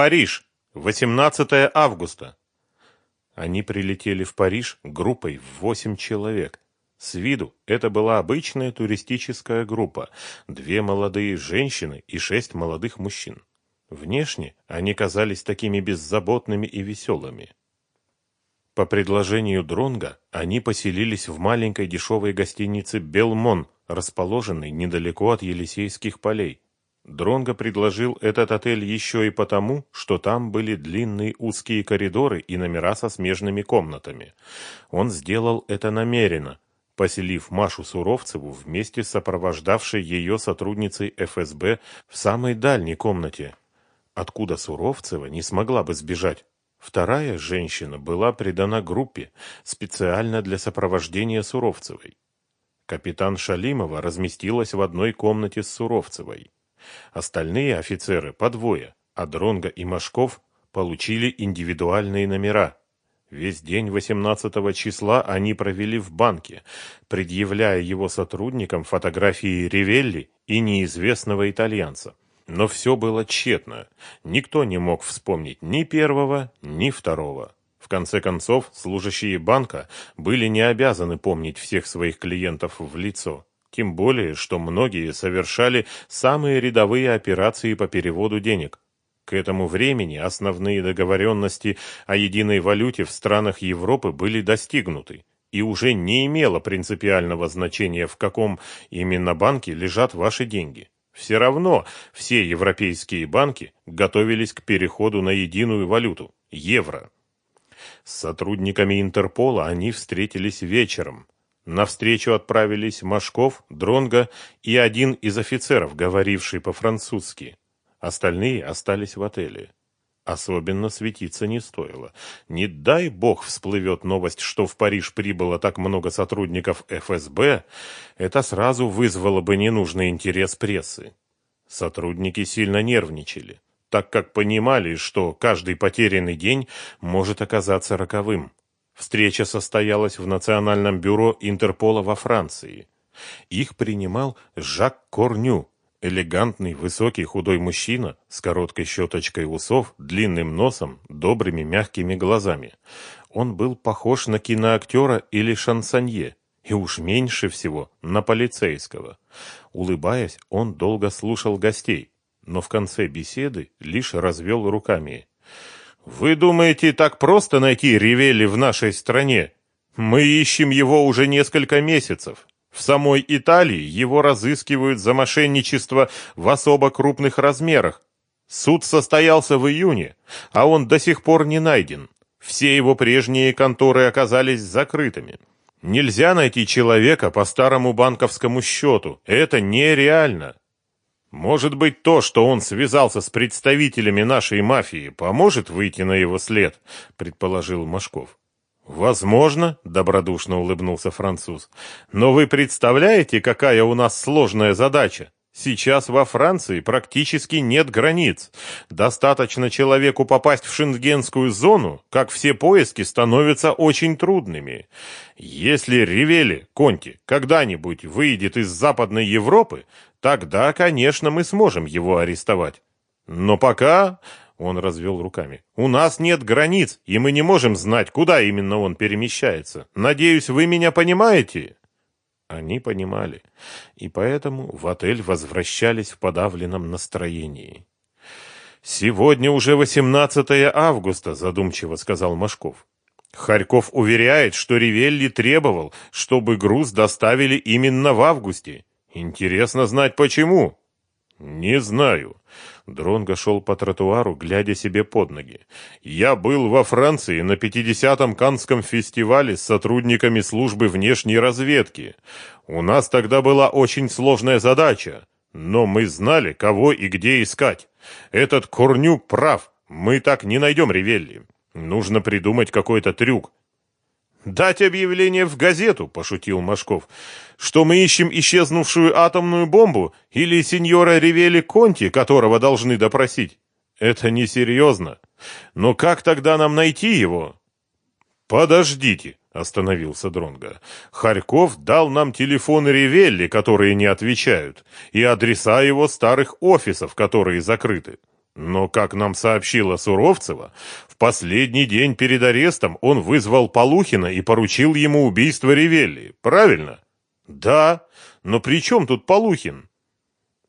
Париж, 18 августа. Они прилетели в Париж группой в восемь человек. С виду это была обычная туристическая группа, две молодые женщины и шесть молодых мужчин. Внешне они казались такими беззаботными и веселыми. По предложению Дронга они поселились в маленькой дешевой гостинице «Белмон», расположенной недалеко от Елисейских полей. Дронго предложил этот отель еще и потому, что там были длинные узкие коридоры и номера со смежными комнатами. Он сделал это намеренно, поселив Машу Суровцеву вместе с сопровождавшей ее сотрудницей ФСБ в самой дальней комнате, откуда Суровцева не смогла бы сбежать. Вторая женщина была придана группе специально для сопровождения Суровцевой. Капитан Шалимова разместилась в одной комнате с Суровцевой. Остальные офицеры по двое, а Дронга и Машков получили индивидуальные номера. Весь день 18 числа они провели в банке, предъявляя его сотрудникам фотографии Ривелли и неизвестного итальянца. Но все было тщетно. Никто не мог вспомнить ни первого, ни второго. В конце концов, служащие банка были не обязаны помнить всех своих клиентов в лицо. Тем более, что многие совершали самые рядовые операции по переводу денег. К этому времени основные договоренности о единой валюте в странах Европы были достигнуты, и уже не имело принципиального значения, в каком именно банке лежат ваши деньги. Все равно все европейские банки готовились к переходу на единую валюту – евро. С сотрудниками Интерпола они встретились вечером. На встречу отправились Машков, Дронга и один из офицеров, говоривший по-французски. Остальные остались в отеле. Особенно светиться не стоило. Не дай бог всплывет новость, что в Париж прибыло так много сотрудников ФСБ, это сразу вызвало бы ненужный интерес прессы. Сотрудники сильно нервничали, так как понимали, что каждый потерянный день может оказаться роковым. Встреча состоялась в Национальном бюро Интерпола во Франции. Их принимал Жак Корню, Элегантный, высокий, худой мужчина с короткой щеточкой усов, длинным носом, добрыми мягкими глазами. Он был похож на киноактера или шансонье, и уж меньше всего на полицейского. Улыбаясь, он долго слушал гостей, но в конце беседы лишь развел руками. «Вы думаете, так просто найти Ревели в нашей стране? Мы ищем его уже несколько месяцев. В самой Италии его разыскивают за мошенничество в особо крупных размерах. Суд состоялся в июне, а он до сих пор не найден. Все его прежние конторы оказались закрытыми. Нельзя найти человека по старому банковскому счету. Это нереально. Может быть, то, что он связался с представителями нашей мафии, поможет выйти на его след, предположил Машков. «Возможно», — добродушно улыбнулся француз. «Но вы представляете, какая у нас сложная задача? Сейчас во Франции практически нет границ. Достаточно человеку попасть в шенгенскую зону, как все поиски становятся очень трудными. Если Ривели, Конти, когда-нибудь выйдет из Западной Европы, тогда, конечно, мы сможем его арестовать. Но пока он развел руками. «У нас нет границ, и мы не можем знать, куда именно он перемещается. Надеюсь, вы меня понимаете?» Они понимали, и поэтому в отель возвращались в подавленном настроении. «Сегодня уже 18 августа», — задумчиво сказал Машков. Харьков уверяет, что Ривелли требовал, чтобы груз доставили именно в августе. Интересно знать, почему. Не знаю. Дронго шел по тротуару, глядя себе под ноги. «Я был во Франции на 50-м Канском фестивале с сотрудниками службы внешней разведки. У нас тогда была очень сложная задача, но мы знали, кого и где искать. Этот Корнюк прав, мы так не найдем Ревелли. Нужно придумать какой-то трюк, «Дать объявление в газету», — пошутил Машков, «что мы ищем исчезнувшую атомную бомбу или сеньора Ривели Конти, которого должны допросить. Это несерьезно. Но как тогда нам найти его?» «Подождите», — остановился Дронга. «Харьков дал нам телефоны Ривелли, которые не отвечают, и адреса его старых офисов, которые закрыты. Но, как нам сообщила Суровцева, в последний день перед арестом он вызвал Полухина и поручил ему убийство Ревелли. Правильно? Да. Но при чем тут Полухин?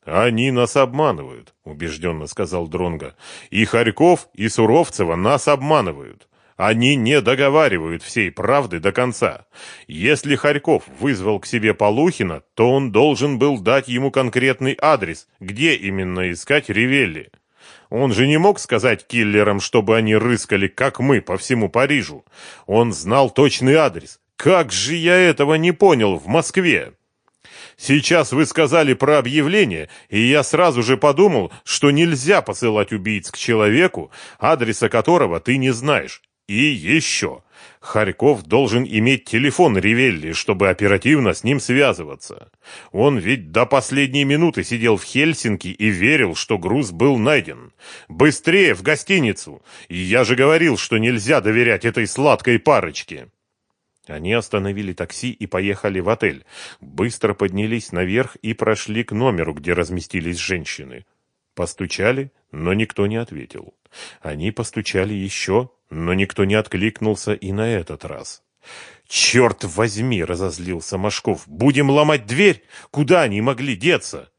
Они нас обманывают, убежденно сказал Дронга. И Харьков, и Суровцева нас обманывают. Они не договаривают всей правды до конца. Если Харьков вызвал к себе Полухина, то он должен был дать ему конкретный адрес, где именно искать Ревелли. Он же не мог сказать киллерам, чтобы они рыскали, как мы, по всему Парижу. Он знал точный адрес. Как же я этого не понял в Москве? Сейчас вы сказали про объявление, и я сразу же подумал, что нельзя посылать убийц к человеку, адреса которого ты не знаешь. И еще. Харьков должен иметь телефон Ривелли, чтобы оперативно с ним связываться. Он ведь до последней минуты сидел в Хельсинки и верил, что груз был найден. Быстрее в гостиницу! Я же говорил, что нельзя доверять этой сладкой парочке. Они остановили такси и поехали в отель. Быстро поднялись наверх и прошли к номеру, где разместились женщины. Постучали, но никто не ответил. Они постучали еще, но никто не откликнулся и на этот раз. «Черт возьми!» — разозлился Машков. «Будем ломать дверь? Куда они могли деться?»